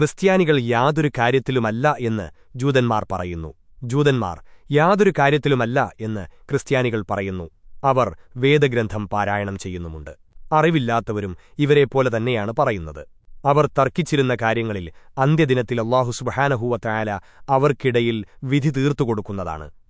ക്രിസ്ത്യാനികൾ യാതൊരു കാര്യത്തിലുമല്ല എന്ന് ജൂതന്മാർ പറയുന്നു. ജൂതന്മാർ യാതൊരു കാര്യത്തിലുമല്ല എന്ന് ക്രിസ്ത്യാനികൾ പറയുന്നു. അവർ വേദഗ്രന്ഥം പാരായണം ചെയ്യുന്നുമുണ്ട്. അറിവില്ലാത്തവരും ഇവരെപ്പോലെ തന്നെയാണ് പറയുന്നത്. അവർ തർക്കിച്ചിരുന്ന കാര്യങ്ങളിൽ അന്ത്യദിനത്തിൽ അള്ളാഹു സുബഹാനഹൂവത്തായാല അവർക്കിടയിൽ വിധി തീർത്തുകൊടുക്കുന്നതാണ്